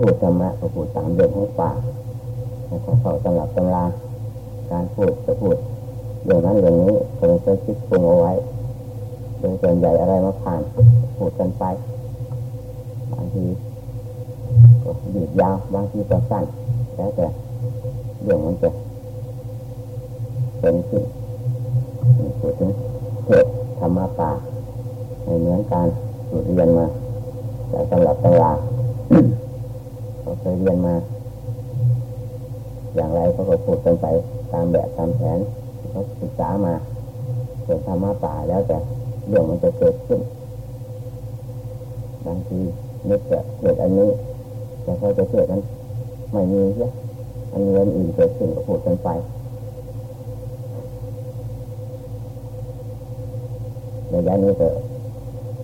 พูดธรรมะก็พูดตามเรื่องของปากเขาเขาตำรับตำราการพูดจะพูดเรื่องนั้นเรื่องนี้ก็ไม่เคยคิดปรุงเอาไว้โดยส่วนใหญ่อะไรมาผ่านพูดกันไปบางทีก็ยืดยาวบางทีก็สั้นแล้วแต่เรื่องมันจะเป็นขึ้นพูดถึงเทศธรรมะป่าในเหมือนการสูตรเรียนมาแต่สำหรับตำรา เขาเคยเรียนมา อย่างไรเขาก็พูดกันไปตามแบบตามแผนเขาศึกษามาส่วนธรรมะป่าแล้วแต่เรื่องมันจะเกิดขึ้น บางทีนึกจะเกิดอันนี้แต่เขาจะเกิดนั้นไม่มีเยอะอันนี้อันอื่นเกิดขึ้นก็พูดกันไปในยะนี้ก็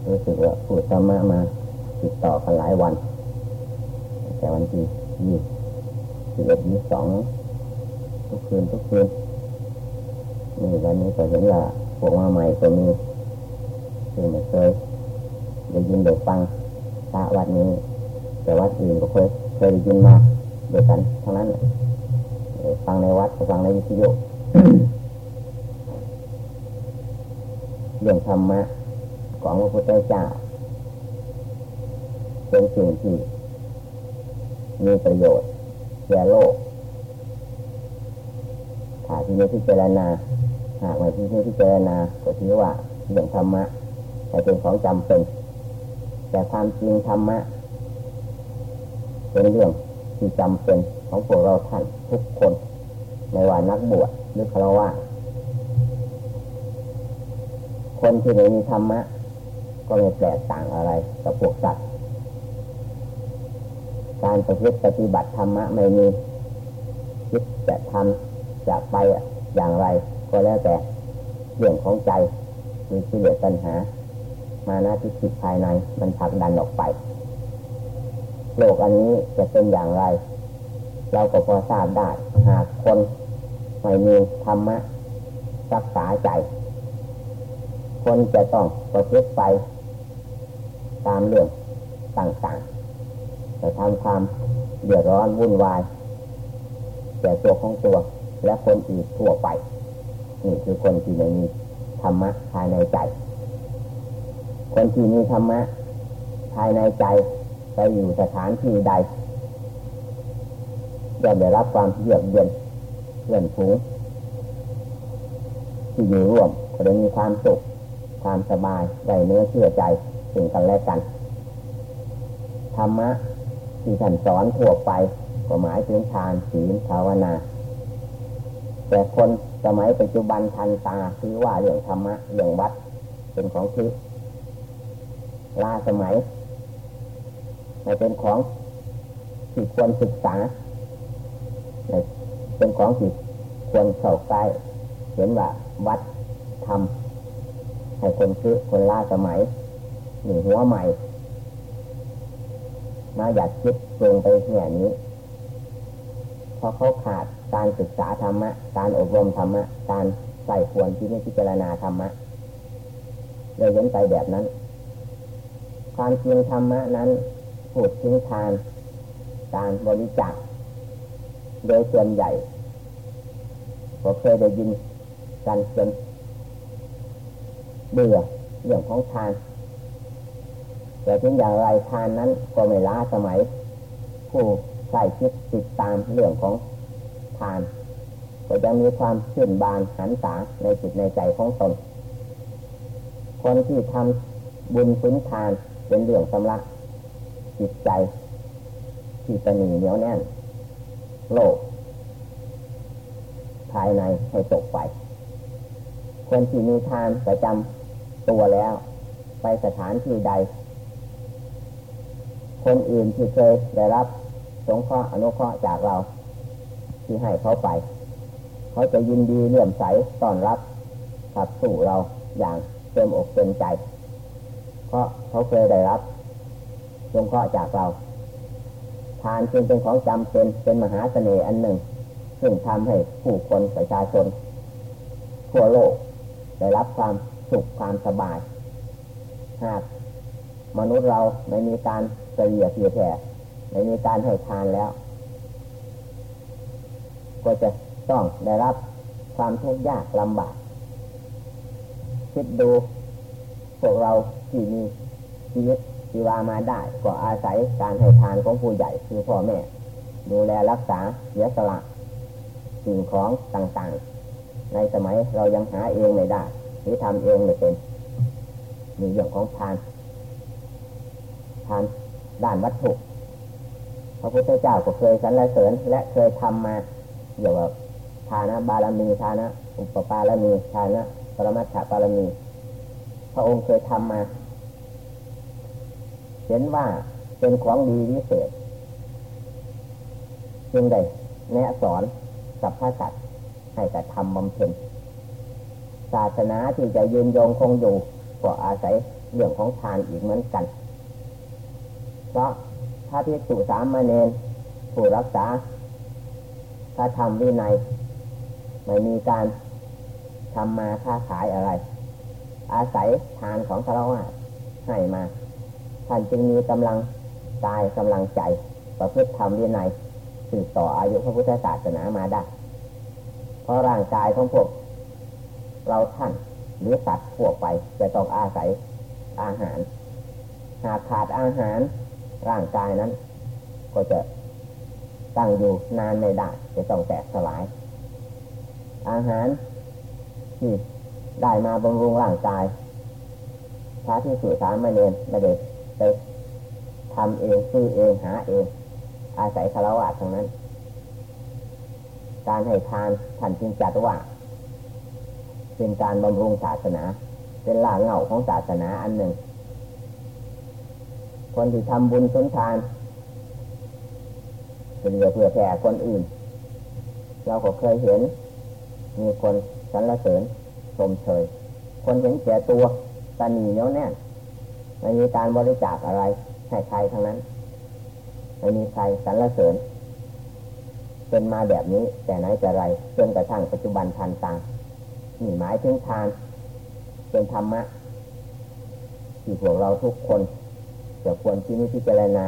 รู้สึกว่าพูดธรรมะมาติดต่อกันหลายวัน แต่วันที่ยี่สิบเอ็ดยี่สองทุกคืนทุกคืนนี่วันนี้ก็เห็นว่าพวกมาใหม่ก็มีซึ่ไม่เคยได้ยินได้ฟังพระวัดนี้ แต่วัดอื่นก็เคยเคยได้ยินมาเดียวกันทั้งนั้นฟังในวัดฟังในวิทยุเรื่องธรรมะของพระพุทธเจ้าเป็นสิ่งที่ มีประโยชน์แก่โลกถ้าที่นี้พิจารณาหากไม่ที่นี้พิจารณาก็ถือว่าเรื่องธรรมะแต่เป็นของจำเป็น แต่ความจริงธรรมะเป็นเรื่องที่จำเป็นของพวกเราท่านทุกคนไม่ว่านักบวชหรือฆราวาสคนที่ไม่มีธรรมะ ก็ไม่แตกต่างอะไรกับพวกสัตว์ การประพฤติปฏิบัติธรรมะไม่มีคิดจะทำจะไปอย่างไร ก็แล้วแต่เรื่องของใจมีกิเลสปัญหา มาหน้าที่จิตภายในมันผลักดันออกไป โลกอันนี้จะเป็นอย่างไร เราก็พอทราบได้หากคนไม่มีธรรมะรักษาใจ คนจะต้องประพฤติไปตามเรื่องต่างๆ จะทำความเดือดร้อนวุ่นวายแก่ตัวของตัว และคนอื่นทั่วไป นี่คือคนที่ไม่มีธรรมะภายในใจ คนที่มีธรรมะภายในใจไปอยู่สถานที่ใดย่อมได้รับความเยือกเย็นเลื่อนผูงที่อยู่ร่วมก็ได้มีความสุขความสบายไว้เนื้อเชื่อใจถึงกันและกันธรรมะ ที่ท่านสอนทั่วไปก็หมายถึงทานศีลภาวนา แต่คนสมัยปัจจุบันทันตาคือว่าเรื่องธรรมะเรื่องวัดเป็นของที่ลาสมัยไม่เป็นของที่ควรศึกษาเป็นของที่ควรเข้าใกล้เห็นว่าวัดทำให้คนคือคนล่าสมัยหนึ่งหัวใหม่ มาอยาคิดลงไปแง่นี้เพราะเขาขาดการศึกษาธรรมะ การอบรมธรรมะ การใส่ควรที่ไม่พิจารณาธรรมะเลยเห็นไปแบบนั้น ความจริงธรรมะนั้นพูดถึงทานการบริจาคโดยส่วนใหญ่ก็เคยได้ยินกันจนเบื่อเรื่องของทาน แต่ถึงอย่างไรทานนั้นก็ไม่ล้าสมัย ผู้ใส่คิดติดตามเรื่องของทาน ก็จะมีความชื่นบานหันษาในจิตในใจของตน คนที่ทำบุญสุนทานเป็นเรื่องสำลักจิตใจ ที่ตนีเหนียวแน่น โลก ภายในให้ตกไป คนที่มีทานประจำตัวแล้ว ไปสถานที่ใด คนอื่นที่เคยได้รับสงเคราะห์อนุเคราะห์จากเรา ที่ให้เขาไป เขาจะยินดีเลื่อมใสต้อนรับขับสู่เราอย่างเต็มอกเต็มใจ เพราะเขาเคยได้รับสงเคราะห์จากเรา ทานจึงเป็นของจำเป็นเป็นมหาเสน่ห์อันหนึ่ง ซึ่งทำให้ผู้คนประชาชน ทั่วโลก ได้รับความสุขความสบายหากมนุษย์เราไม่มีการ เสียเสียแผ่ไม่มีการให้ทานแล้ว ก็จะต้องได้รับความทุกข์ยากลำบาก คิดดูพวกเราที่มีชีวิตชีวามาได้ ก็อาศัยการให้ทานของผู้ใหญ่คือพ่อแม่ ดูแลรักษาเสียสละสิ่งของต่างๆ ในสมัยเรายังหาเองไม่ได้ หรือทำเองไม่เป็นมีเรื่องของทานทาน ด้านวัตถุ พระพุทธเจ้าก็เคยสรรเสริญและเคยทำมาเกี่ยวกับทานะบารมีทานะ อุปปารมีทานะปรมัตถบารมี พระองค์เคยทำมา เห็นว่าเป็นของดีวิเศษจึงได้แนะสอนกับพะสัตให้แต่ทำบำเพ็ญศาสนาที่จะยืนยงคงอยู่ก็อาศัยเรื่องของทานอีกเหมือนกัน เพราะถ้าพิสุสามเณรผู้รักษาถ้าทำวินัยไม่มีการทำมาค้าขายอะไร อาศัยทานของพระวาให้มา ท่านจึงมีกำลังกายกำลังใจ ประพฤติธรรมวินัยสืบต่ออายุพระพุทธศาสนามาได้ เพราะร่างกายของพวก เราท่านหรือสัตว์พวกไปจะต้องอาศัยอาหาร หากขาดอาหาร ร่างกายนั้น ก็จะตั้งอยู่นานไม่ได้จะต้องแตกสลาย อาหารที่ได้มาบำรุงร่างกายพระที่สื่อสารมาเรียนไม่ได้ไปทำเองซื้อเองหาเอง อาศัยคารวะทั้งนั้น การให้ทานท่านจึงจัดว่า เป็นการบำรุงศาสนา เป็นหล่าเหงาของศาสนาอันหนึ่ง คนที่ทำบุญสุนทานเป็นเพื่อแผ่คนอื่น เราก็เคยเห็น มีคนสรรเสริญชมเชยคนเห็นแก่ตัวตาหนีเนี้ยแน่นไม่มีการบริจาคอะไรให้ใครทั้งนั้นไม่มีใครสรรเสริญเป็นมาแบบนี้แต่ไหนแต่ไรจนกระทั่งปัจจุบันทันต่างนี่หมายถึงทาน เป็นธรรมะที่พวกเราทุกคน จะควรที่นี้พิจารณา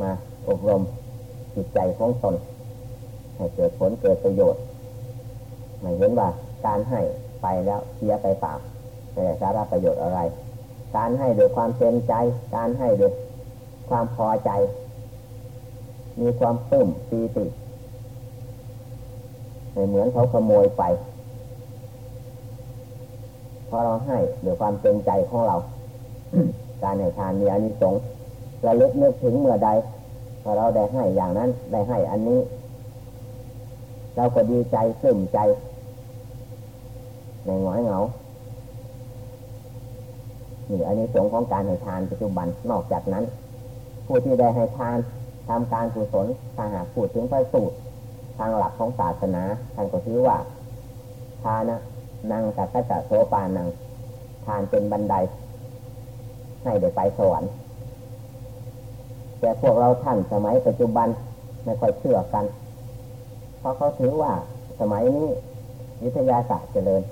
มาอบรมจิตใจของตนให้เกิดผลเกิดประโยชน์ไม่เห็นว่าการให้ไปแล้วเสียไปเปล่าไม่ได้สาระประโยชน์อะไร การให้โดยความเต็มใจ การให้โดยความพอใจ มีความปลื้มปีติไม่เหมือนเขาขโมยไปพราะเราให้โดยความเต็มใจของเรา การให้ทานมีอานิสงส์ระลึกนึกถึงเมื่อใดพอเราได้ให้อย่างนั้น ได้ให้อันนี้ เราก็ดีใจปลื้มใจในหงอยเหงานี่อันนี้สงของการให้ทานปัจจุบันนอกจากนั้น ผู้ที่ได้ให้ทานทำการกุศลถ้าหากพูดถึงพระสูตรทางหลักของศาสนาท่านก็ถือว่า ทานะนางสักจะโสปานัง ทานเป็นบันได ให้ได้ไปสวรรค์แต่พวกเราท่านสมัยปัจจุบันไม่ค่อยเชื่อกัน เพราะเขาถือว่าสมัยนี้วิทยาศาสตร์เจริญ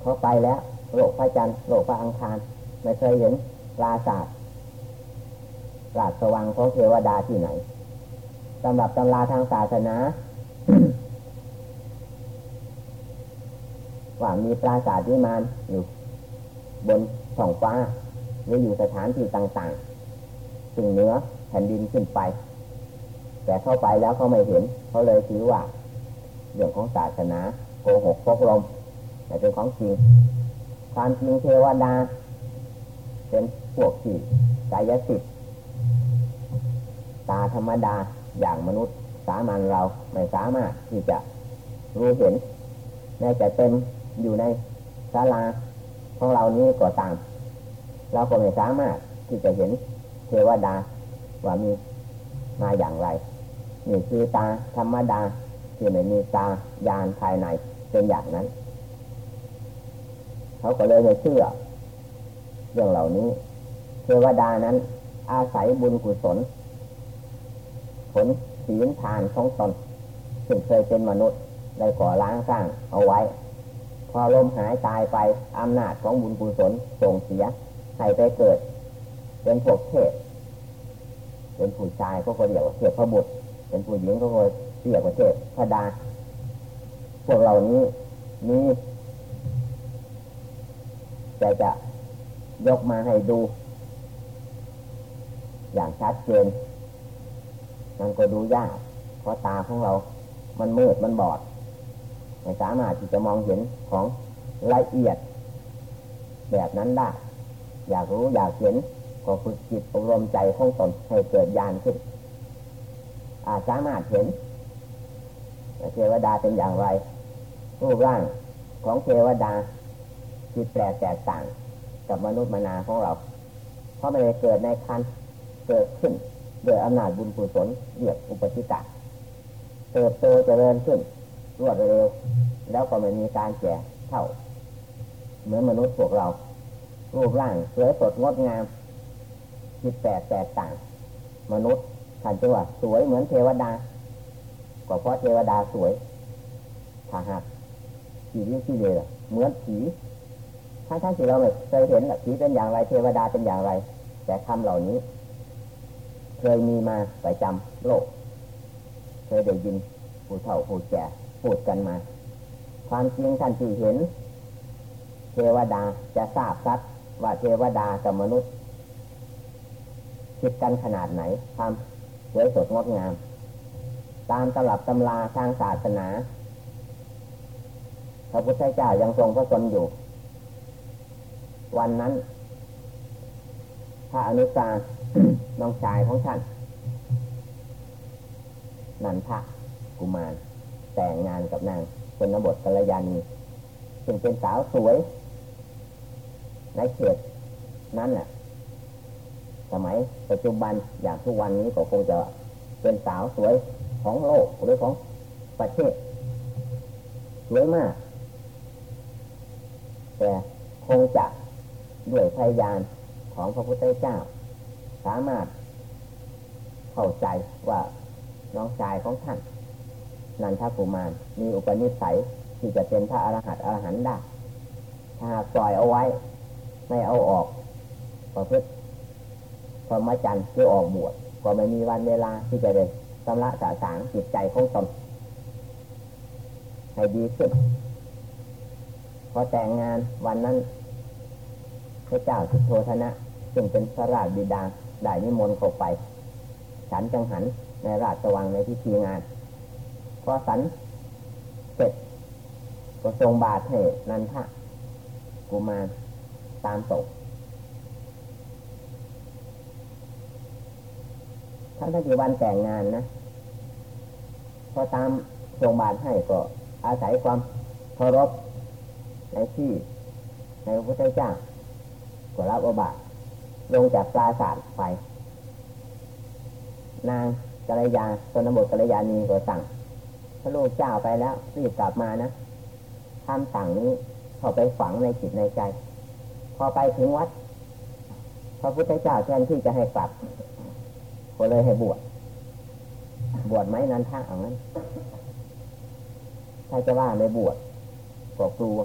เขาไปแล้วโลกพระจันทร์โลกพระอังคาร ไม่เคยเห็นปราศาสตร์ราชสว่างของเทวดาที่ไหนสำหรับตำราทางศาสนาว่ามีปราสาทวิมานอยู่บน ช่องฟ้าหรืออยู่สถานที่ต่างๆซึ่งเหนือแผ่นดินขึ้นไป แต่เข้าไปแล้วเขาไม่เห็นเขาเลยถือว่าเรื่องของศาสนาโกหกพกลมแต่เป็นของจริงความจริงเทวดา เป็นพวกที่กายสิทธิ์ตาธรรมดาอย่างมนุษย์สามัญเราไม่สามารถที่จะรู้เห็นแม้แต่เต็มอยู่ในศาลา ของเรานี้ก็ตาม เราก็ไม่สามารถที่จะเห็นเทวดาว่ามีมาอย่างไรนี่คือตาธรรมดาที่ไม่มีตายานภายในเป็นอย่างนั้น เขาก็เลยไม่เชื่อ เรื่องเหล่านี้ เทวดานั้น อาศัยบุญกุศล ผลศีลทานของตนซึ่งเคยเป็นมนุษย์ได้ก่อล้างสร้างเอาไว้ พอลมหายตายไปอำนาจของบุญกุศลส่งเสียให้ไปเกิด เป็นพวกเทพเป็นผู้ชายเขาก็เรียวเทพบุตร เป็นผู้หญิงเขาก็เรียกว่าเทพพระดา พวกเรานี้นี้จะจะยกมาให้ดู อย่างชัดเจนมันก็ดูยาก เพราะตาของเรา มันมืดมันบอด สามารถที่จะมองเห็นของละเอียด แบบนั้นได้ อยากรู้อยากเห็นก็ฝึกจิตอบรมใจของตนให้เกิดญาณขึ้น อาจสามารถเห็นเทวดาเป็นอย่างไร รูปร่างของเทวดาจิตแปลกแตกต่างกับมนุษย์มนาของเรา เพราะไม่ได้เกิดในคันเกิดขึ้นโดยอำนาจบุญกุศลเรียกอุปติกะเติบโตเจริญขึ้น รวดเร็ว แล้วก็ไม่มีการแก่เท่า เหมือนมนุษย์พวกเรา รูปร่างสวยสดงดงามจิตแปลกแตกต่าง มนุษย์ท่านจะว่าสวยเหมือนเทวดา ก็เพราะเทวดาสวยถ้าหากผียิ่ที่เลยเหมือนผีทั้งทั้งที่เราเคยเห็นผีเป็นอย่างไรเทวดาเป็นอย่างไร แต่คำเหล่านี้ เคยมีมาประจำโลก เคยได้ยินผู้เฒ่าผู้แก่ พูดกันมา ความจริงท่านที่เห็น เทวดาจะทราบซัดว่าเทวดากับมนุษย์คิดกันขนาดไหนความสวยสดงดงาม ตามตลับตำราทางศาสนาพระพุทธเจ้ายังทรงพระชนอยู่ วันนั้นพระอนุสาน้องชายของท่านนันทะกุมาร แต่งงานกับนางชนบทกัลยาณีซึ่งเป็นสาวสวย ในเขตนั้นแหละสมัยปัจจุบันอย่างทุกวันนี้ก็คงจะเป็นสาวสวยของโลกหรือของประเทศสวยมาก แต่คงจะด้วยพยานของพระพุทธเจ้า สามารถเข้าใจว่าน้องชายของท่าน นันทกุมารมีอุปนิสัยที่จะเป็นพระอรหันต์อรหันต์ได้ถ้าปล่อยเอาไว้ ไม่เอาออกประพฤติพรหมจรรย์คือออกบวชก็ไม่มีวันเวลาที่จะได้สำระสาสางจิตใจของตนให้ดีขึ้นพอแต่งงานวันนั้นพระเจ้าสุโธธนะ ซึ่งเป็นพระราชบิดาได้นิมนต์เข้าไป ฉันจังหันในราชวังในพิธีงาน พอสันเสร็จก็ทรงบาทให้นันทะกุมารตามตกทั้งที่วันแต่งงานนะพอตามทรงบาทให้ก็อาศัยความเคารพในที่ในพระพุทธเจ้าก็รับอบาทลงจากปราศาสตร์ไป นางกัลยาตนบทกัลยาณีก็สั่ง พระลูกเจ้าไปแล้วรีบกลับมานะคำสั่งนี้เข้าไปฝังในจิตในใจ พอไปถึงวัด พระพุทธเจ้าแทนที่จะให้กลับก็เลยให้บวชบวชไหมนั้นท่าเอางั้นถ้าจะว่าไม่บวชก็กลัว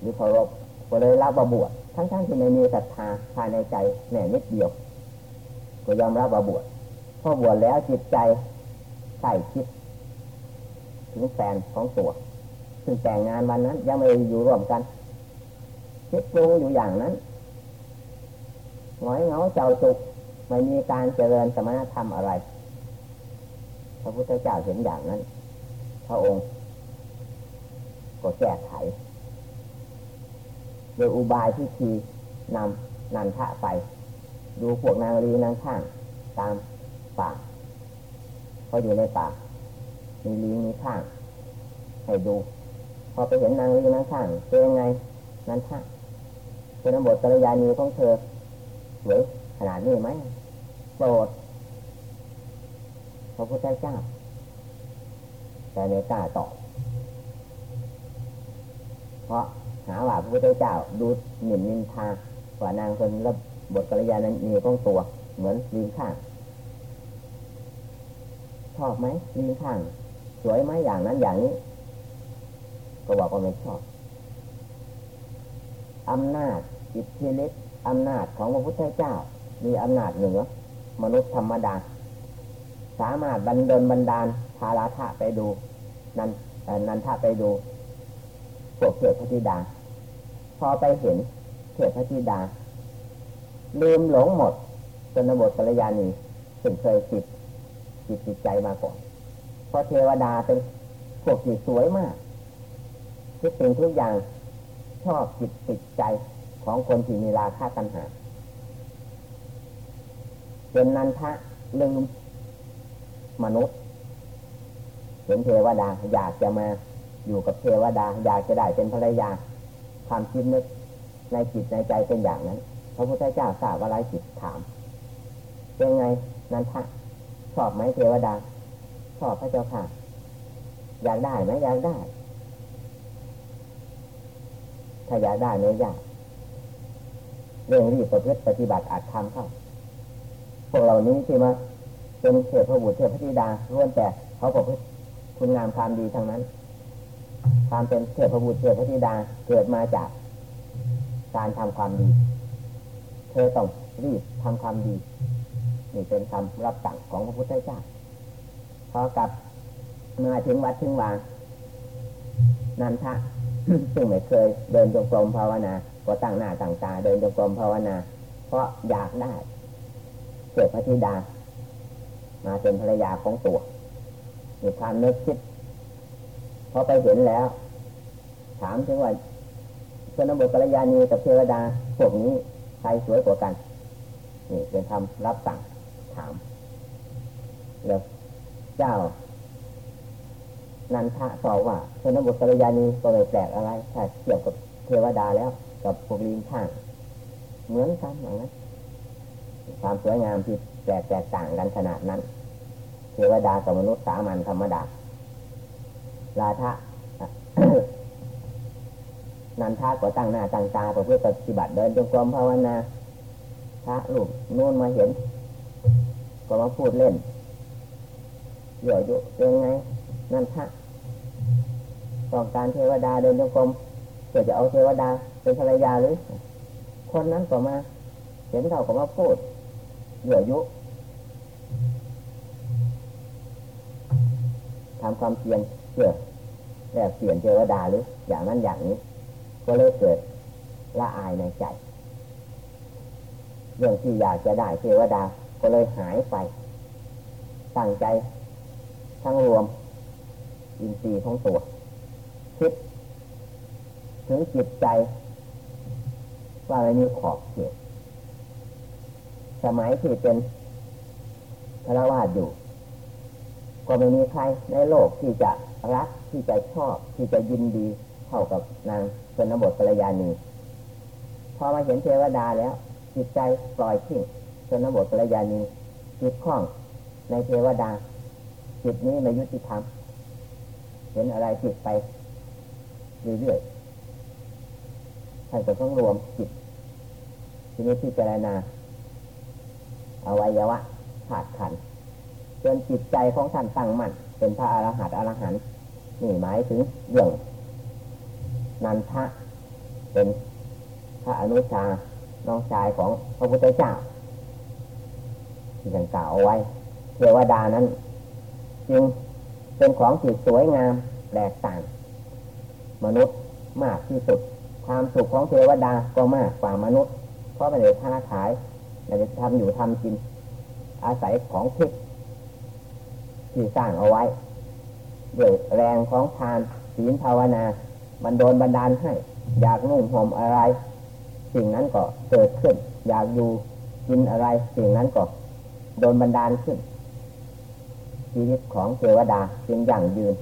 หรือเคารพก็เลยรับว่าบวชทั้งๆที่ไม่มีศรัทธาภายในใจแน่นิดเดียว ก็ยอมรับว่าบวชพอบวชแล้วจิตใจใส่คิด ถึงแฟนของตัวซึ่งแต่งงานวันนั้น ยังไม่อยู่ร่วมกันคิดปรุงอยู่อย่างนั้นหงอยเหงาเจ้าจุกไม่มีการเจริญสมณธรรมอะไร พระพุทธเจ้าเห็นอย่างนั้น พระองค์ ก็แก้ไข โดยอุบายที่ทีนำนันทะไป ดูพวกนางรีนางข้าง ตามป่าเขาอยู่ในป่า มีลิงมีข้างให้ดู พอไปเห็นนางลีนางข้างเป็นยังไงนั้นข้างเป็นบทกัลยาณีของเธอสวยขนาดนี้ไหมโปรดพระพุทธเจ้าแต่ในกล้าตอบเพราะหาว่าพระพุทธเจ้าดูหมิ่นนินทาว่านางคนรับบทกัลยาณีของตัว เหมือนลิงข้าง ชอบไหมลิงข้าง สวยไหมอย่างนั้นอย่างนี้ ก็บอกว่าไม่ชอบอำนาจอิทธิฤทธิ์อำนาจของพระพุทธเจ้า มีอำนาจเหนือ มนุษย์ธรรมดา สามารถบันดลบันดาลภาราธะไปดู นันนันทะไปดูพวกเทพพธิดา พอไปเห็นเทพพธิดา ลืมหลงหมดจนบทกัลยาณีถึงเคยติดจิตจิตใจมาก่อน เพราะเทวดาเป็นพวกที่สวยมากทุกสิ่งทุกอย่างชอบจิตติดใจของคนที่มีราคาตัณหาจนนันทะลืมมนุษย์ เห็นเทวดาอยากจะมาอยู่กับเทวดาอยากจะได้เป็นภรรยาความคิดนึกในจิตในใจเป็นอย่างนั้น พระพุทธเจ้าทราบอะไรจิตถามเป็นไงนันทะชอบไหมเทวดา ชอบพระเจ้าค่ะ อยากได้ไหมอยากได้ ถ้าอยากได้ไม่ยากเรื่องรีบประพฤติปฏิบัติอาจทำเข้าพวกเหล่านี้ที่มาเป็นเทพบุตรเทพธิดาล้วนแต่เขาประพฤติคุณงามความดีทั้งนั้น ความเป็นเทพบุตรเทพธิดาเกิดมาจากการทำความดี เธอต้องรีบทำความดี นี่เป็นคำรับสั่งของพระพุทธเจ้า พอกลับมาถึงวัดถึงวางนันทะซึ่งไม่เคยเดินจงกรมภาวนา ก็ตั้งหน้าตั้งตาเดินจงกรมภาวนา เพราะอยากได้เกิดพระธิดา มาเป็นภรรยาของตัวมีความนึกคิดพอไปเห็นแล้ว ถามถึงว่าชนบทกัลยาณีกับเทวดาพวกนี้ใครสวยกว่ากัน นี่เป็นคำรับสั่งถามแล้ว เจ้า นันทะตอบว่าชนบทกัลยาณีก็ไม่แปลกอะไรถ้าเกี่ยวกับเทวดาแล้ว กับพวกลิงข้างเหมือนกันอย่างนั้นความสวยงามที่แตกแตกต่างกันขนาดนั้น เทวดากับมนุษย์สามัญธรรมดาลาทะนันทาก็ตั้งหน้าตั้งตาเพื่อปฏิบัติเดินจงกรมภาวนาพระลูกนู่นมาเห็น ก็มาพูดเล่น หยื่อยุเป็นไงนั่นทะต้องการเทวดาเดินจงกรมเพื่อจะเอาเทวดาเป็นภรรยาหรือ คนนั้นก็มาเห็นเขาก็มาพูดเหยื่อยุทำความเพียรเพื่อแลกเปลี่ยนเทวดาหรือ อย่างนั้นอย่างนี้ ก็เลยเกิดละอายในใจ เรื่องที่อยากจะได้เทวดาก็เลยหายไปตั้งใจ ทั้งรวม อินทรีย์ของตัว คิด ถึงจิตใจ ว่าอะไม่มีขอบเขตสมัยที่เป็นพระวาดอยู่ ก็ไม่มีใครในโลกที่จะรักที่จะชอบที่จะยินดีเท่ากับนางชนบทกัลยาณีพอมาเห็นเทวดาแล้ว จิตใจปล่อยทิ้งชนบทกัลยาณีจิตคล้องในเทวดา จิตนี้ไม่ยุติธรรมเห็นอะไรจิตไปเรื่อยๆท่านก็ต้องรวมจิตทีนี้ที่เจรณาอาวัยวะขาดขันจนจิตใจของท่านตั้งมั่นเป็นพระอรหันต์อรหันต์นี่หมายถึงเรื่องนันทะเป็นพระอนุชาน้องชายของพระพุทธเจ้าที่ท่านกล่าวเอาไว้เทวดานั้น จึงเป็นของที่สวยงามแปลกต่าง มนุษย์มากที่สุด ความสุขของเทวดาก็มากกว่ามนุษย์ เพราะไม่ได้ค้าขายไม่ได้ทำอยู่ทำกิน อาศัยของทิพย์ที่สร้างเอาไว้ด้วยแรงของทานศีลภาวนาบันโดนบันดาลให้ อยากนุ่งห่มอะไร สิ่งนั้นก็เกิดขึ้น อยากอยู่กินอะไร สิ่งนั้นก็โดนบันดาลขึ้น ชีวิตของเทวดาจึงยั่งยืน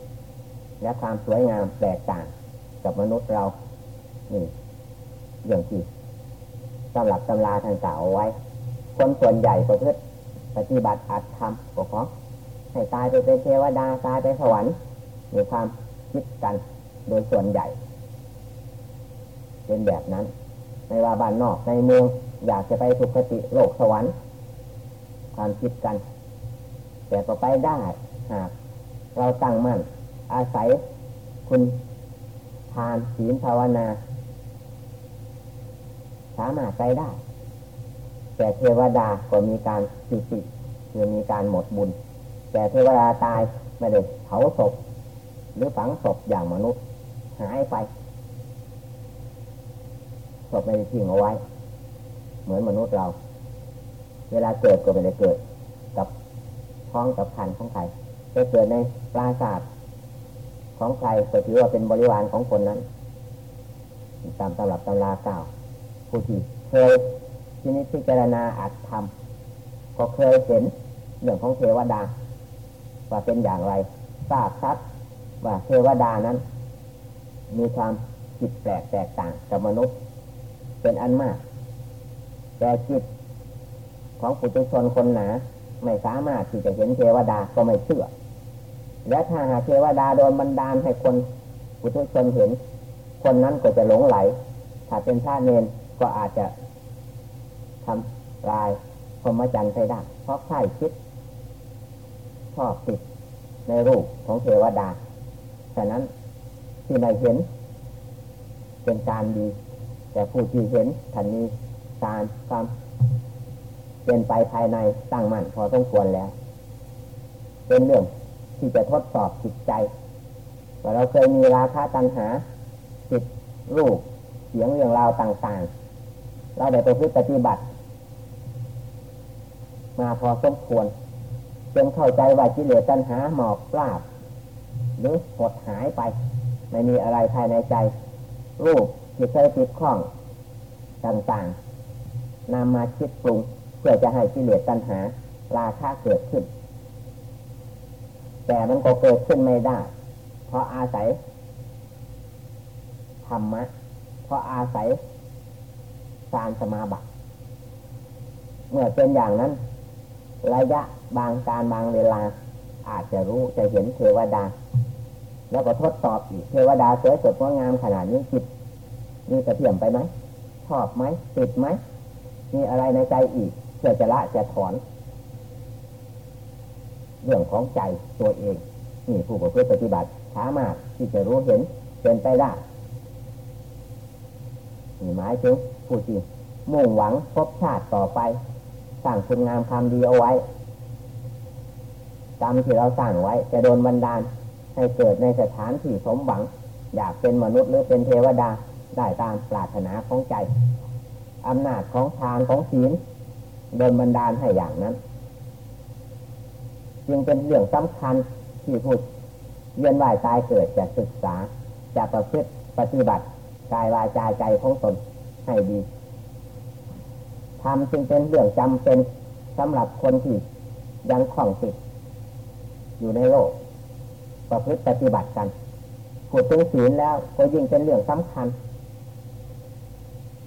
และความสวยงามแตกต่างกับมนุษย์เรา นี่เรื่องที่สำหรับตำราทางกล่าวไว้ คนส่วนใหญ่ก็เพื่อปฏิบัติอาจทำก็ขอให้ตายไปเป็นเทวดาตายไปสวรรค์มีความคิดกันโดยส่วนใหญ่ เป็นแบบนั้น ไม่ว่าบ้านนอกในเมืองอยากจะไปสุคติโลกสวรรค์ ความคิดกัน แต่ก็ไปได้หากเราตั้งมั่น อาศัยคุณทานศีลภาวนา สามารถไปได้ แต่เทวดาก็มีการสิสิคือมีการหมดบุญ แต่เทวดาตายไม่ได้เผาศพ หรือฝังศพอย่างมนุษย์ หายไปศพไม่ได้ทิ้งเอาไว้ เหมือนมนุษย์เรา เวลาเกิดก็ไม่ได้เกิด ท้องกับคันของใครจะเกิดในปราสาทของใครก็ถือว่าเป็นบริวารของคนนั้น ตามตำรับตำราเก่าผู้ที่เคยที่นี้พิจารณาอัดทำก็เคยเห็นเรื่องของเทวดา ว่าเป็นอย่างไรทราบชัดว่าเทวดานั้น มีความจิตแปลกแตกต่างกับมนุษย์ เป็นอันมาก แต่จิตของปุถุชนคนหนา ไม่สามารถที่จะเห็นเทวดาก็ไม่เชื่อ และถ้าหากเทวดาโดนบันดาลให้คนปุถุชนเห็น คนนั้นก็จะหลงไหล ถ้าเป็นชาเนนก็อาจจะทำลายพรหมจรรย์ไปได้เพราะใช่คิดชอบติดในรูปของเทวดาฉะนั้นที่ได้เห็น เป็นการดี แต่ผู้ที่เห็นท่านมีการความ เป็นไปภายในตั้งมั่นพอสมควรแล้ว เป็นเรื่องที่จะทดสอบจิตใจว่าเราเคยมีราคาตัณหาจิตรูปเสียงเรื่องราวต่างๆ เราได้ไปพึ่ปฏิบัติ มาพอสมควรจนเข้าใจว่ากิเลสตัณหาหมอบราบ หรือหดหายไป ไม่มีอะไรภายในใจ รูปที่เคยติดข้องต่างๆนำมาคิดปรุง พื่อจะให้กิเลสตัณหา ราคาเกิดขึ้น แต่มันก็เกิดขึ้นไม่ได้ เพราะอาศัยธรรมะ เพราะอาศัยการสมาบัติ เมื่อเป็นอย่างนั้น ระยะบางการบางเวลา อาจจะรู้จะเห็นเทวดา แล้วก็ทดสอบอีกเทวดาสวยสดงดงามขนาดนี้จิตมีกระเทียมไปไหมชอบไหมติดไหมมีอะไรในใจอีก เพื่อจะละจะถอน เรื่องของใจตัวเองนี่ผู้ประพฤติปฏิบัติช้ามากที่จะรู้เห็นเป็นไปได้นี่หมายถึงผู้ที่มุ่งหวังพบชาติต่อไปสร้างคุณงามความดีเอาไว้กรรมที่เราสร้างไว้ จะโดนบันดาลให้เกิดในสถานที่สมหวัง อยากเป็นมนุษย์หรือเป็นเทวดาได้ตามปรารถนาของใจอำนาจของทานของศีล โดนบันดาลให้อย่างนั้น จึงเป็นเรื่องสำคัญที่พูดเวียนว่ายตายเกิดจะศึกษาจะประพฤติปฏิบัติกายวาจาใจของตนให้ดีทำจึงเป็นเรื่องจำเป็นสำหรับคนที่ยังคล่องติด อยู่ในโลก ประพฤติปฏิบัติกันพูดถึงศีลแล้วก็ยิ่งเป็นเรื่องสำคัญ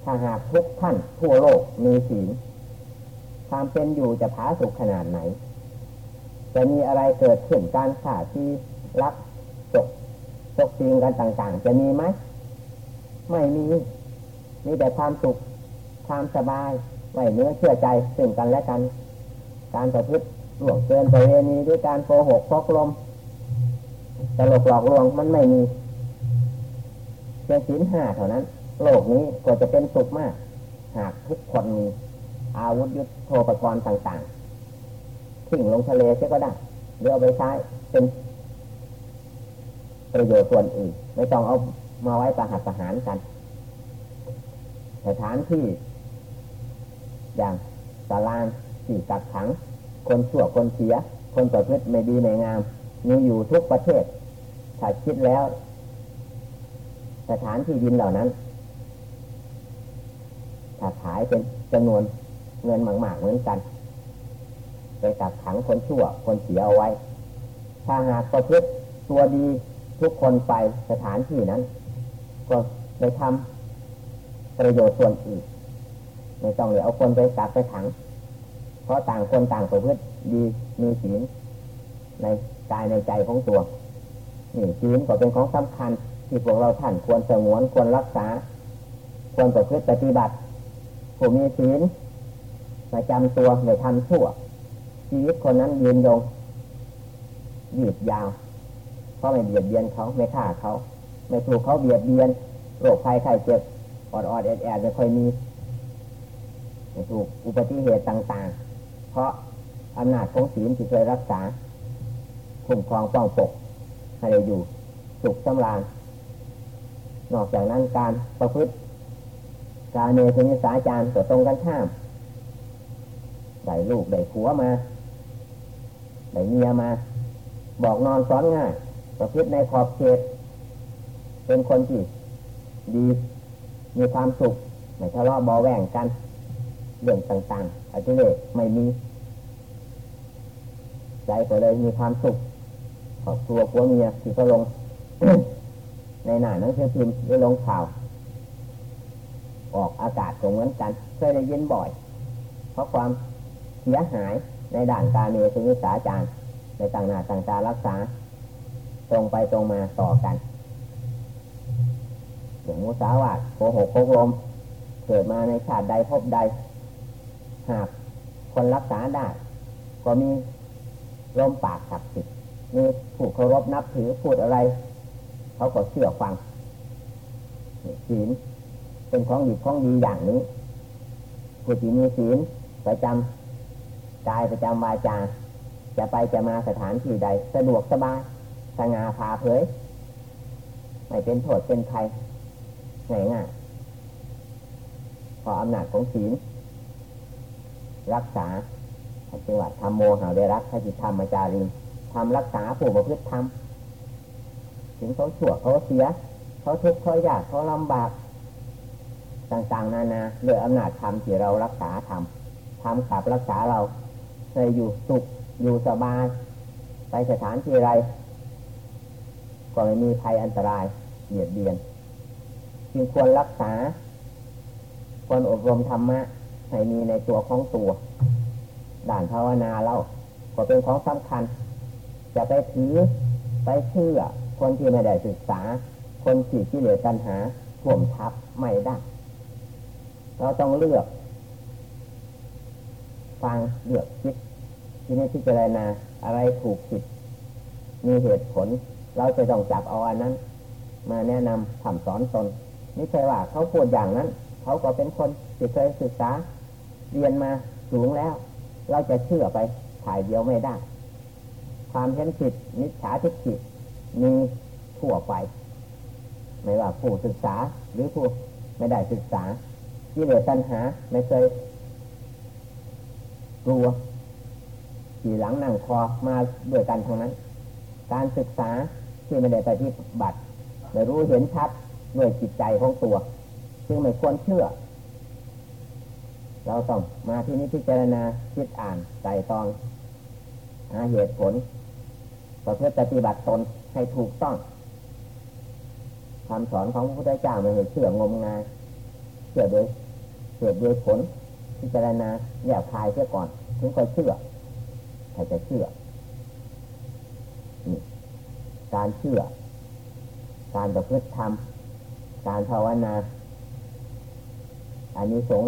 ถ้าหากทุกท่านทั่วโลกมีศีล ความเป็นอยู่จะผาสุกขนาดไหน จะมีอะไรเกิดขึ้นการข่าที่รักจกจกจริงกันต่างๆ จะมีไหมไม่มีมีแต่ความสุขความสบายไว้เนื้อเชื่อใจซึ่งกันและกัน การประพฤติหลวงเกินประเวณีด้วยการโกหกพกลมตลกหลอกลวงมันไม่มีเพียงศีลห้าเท่านั้น โลกนี้ก็จะเป็นสุขมาก หากทุกคนมี อาวุธยุทโธปกรณ์ต่างๆทิ้งลงทะเลเสียก็ได้เรือไปใช้เป็นประโยชน์ส่วนอื่น ไม่ต้องเอามาไว้ประหัตประหารกันสถานที่ อย่างตารางที่กักขัง คนชั่วคนเสีย คนประพฤติไม่ดีไม่งาม มีอยู่ทุกประเทศ ถ้าคิดแล้ว สถานที่ดินเหล่านั้น ถ้าขายเป็นจำนวน เงินมากๆเหมือนกันไปกักขังคนชั่ว คนเสียเอาไว้ ถ้าหากประพฤติตัวดีทุกคนไปสถานที่นั้น ก็ไปทำประโยชน์ส่วนอื่นไม่ต้องเลยเอาคนไปกักไปขัง เพราะต่างคนต่างประพฤติดีมีศีลในกายในใจของตัวนี่ศีลก็เป็นของสำคัญ ที่พวกเราท่านควรสงวนควรรักษา ควรประพฤติปฏิบัติผู้มีศีล ประจำตัวไม่ทำชั่ว ชีวิตคนนั้นยืนยงยืดยาว เพราะไม่เบียดเบียนเขาไม่ฆ่าเขา ไม่ถูกเขาเบียดเบียนโรคภัยไข้เจ็บออดออดแอดแอดไม่ค่อยมีไม่ถูกอุบัติเหตุต่าง ๆ เพราะอำนาจของศีลที่เคยรักษาคุ้มครองป้องปกให้ได้อยู่สุขสำราญนอกจากนั้นการประพฤติการเนรนิสาจารก็ตรงกันข้าม ได้ลูกได้ผัวมาได้เมียมา บอกนอนสอนง่ายประพฤติในขอบเขต เป็นคนที่ดีมีความสุขไม่ทะเลาะเบาแหว่งกัน เรื่องต่างๆอาจจะเลยไม่มี ใจก็เลยมีความสุขครอบครัวผัวเมียที่เขาลง ในหน้าหนังสือพิมพ์หรือลงข่าว ออกอากาศก็เหมือนกัน เคยได้ยินบ่อย เพราะความ เสียหายในด่านการเมืองศึกษาจารย์ในต่างหน้าต่างตารักษา ตรงไปตรงมาต่อกัน อย่างมุสาวาทโกหกโกลม เกิดมาในชาติใดพบใด หากคนรักษาได้ ก็มีลมปากศักดิ์สิทธิ์มีผู้เคารพนับถือพูดอะไร เขาก็เชื่อฟังศีลเป็นของดีของดีอย่างนี้ผู้ที่มีศีลประจำ กายประจำวาจา จะไปจะมาสถานที่ใด สะดวกสบายสง่าผ่าเผยไม่เป็นโทษเป็นภัยง่ายง่ายพออำนาจของศีลรักษาจังหวัดธรรมโมหาเดรักขจิตธรรมจารีทำรักษาผู้ประพฤติธรรมถึงเขาชั่วเขาเสีย เขาทุกข์เขายากเขาลำบาก ต่างๆ นานาด้วยอำนาจธรรมที่เรารักษาธรรมธรรมขับรักษาเรา เคยอยู่สุขอยู่สบายไปสถานที่ไร ก็ไม่มีภัยอันตรายเบียดเบียน จึงควรรักษา ควรอบรมธรรมะให้มีในตัวของตัว ด่านภาวนาเราก็เป็นของสำคัญ จะไปถือไปเชื่อ คนที่ไม่ได้ศึกษา คนที่ที่เหลือปัญหาท่วมทับไม่ได้ เราต้องเลือก ฟังเลือกคิดที่นี้ที่เจรณาอะไรถูกผิดมีเหตุผล เราจะต้องจับเอาอันนั้น มาแนะนำทำสอนตนไม่ใช่ว่าเขาพูดอย่างนั้น เขาก็เป็นคนที่เคยศึกษา เรียนมาสูงแล้ว เราจะเชื่อไปถ่ายเดียวไม่ได้ ความเห็นผิดนิจฉาทิฏฐิมีทั่วไป ไม่ว่าผู้ศึกษาหรือผู้ไม่ได้ศึกษาที่เหลือตัณหาไม่เคย กลัวขี่หลังนั่งคอมาด้วยกันทั้งนั้น การศึกษาที่ไม่ได้ไปที่บัตรไม่รู้เห็นชัดด้วยจิตใจของตัว ซึ่งไม่ควรเชื่อ เราต้องมาที่นี้พิจารณาคิดอ่านใจตองหาเหตุผลประพฤติปฏิบัติตนให้ถูกต้องคำสอนของพระพุทธเจ้าไม่ให้เชื่องมงายเชื่อโดยเชื่อโดยผล พิจารณาแยกคายเสียก่อน ถึงค่อยเชื่อใครจะเชื่อการเชื่อ การประพฤติธรรม การภาวนาอันนี้สง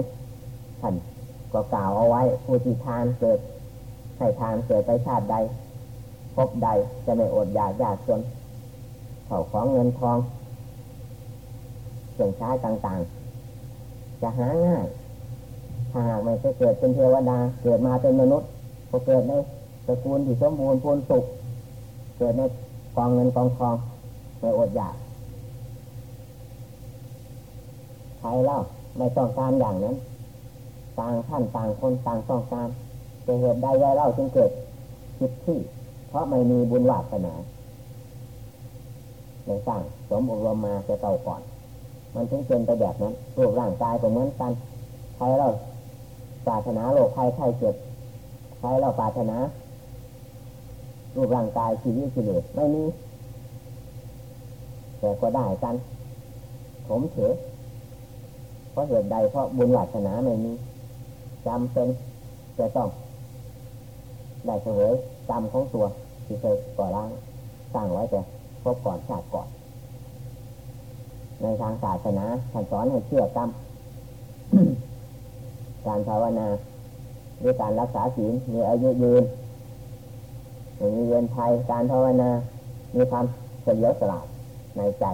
ท่านก็กล่าวเอาไว้ ผู้ที่ทานเกิดให้ทานเกิดไปชาติใด พบใดจะไม่อดอยากยากจนเข่าของเงินทองเครื่องใช้ต่างๆ จะหาง่าย ถ้าหากไม่ไปเกิดเป็นเทวดา เกิดมาเป็นมนุษย์ก็เกิดในตระกูลที่สมบูรณ์พูนสุข เกิดในกองเงินกองทองไม่อดอยากใครเล่าไม่ต้องการอย่างนั้น ต่างท่านต่างคนต่างต้องการจะเหตุใดยายเล่าจึงเกิดคิดที่ เพราะไม่มีบุญวาสนาในสร้างสมบุรมมาจะเก่าก่อน มันถึงเป็นไปแบบนั้นรูปร่างกายก็เหมือนกันใครเรา ปรารถนาโลกใครใครเจ็บใครเราปรารถนารูปร่างกายชีวิตชีวิตไม่มีแต่ก็ได้กันผมเถอะเพราะเหตุใดเพราะบุญวาสนาไม่มีจำเป็นจะต้องได้เสวยกรรมของตัวที่เคยก่อร่างสร้างไว้แต่พบก่อนชาติก่อน ในทางศาสนาท่านสอนให้เชื่อกรรม การภาวนาหรือการรักษาศีลมีอายุยืนมีเรียนไทยการภาวนา มีความเฉลียวฉลาดในใจ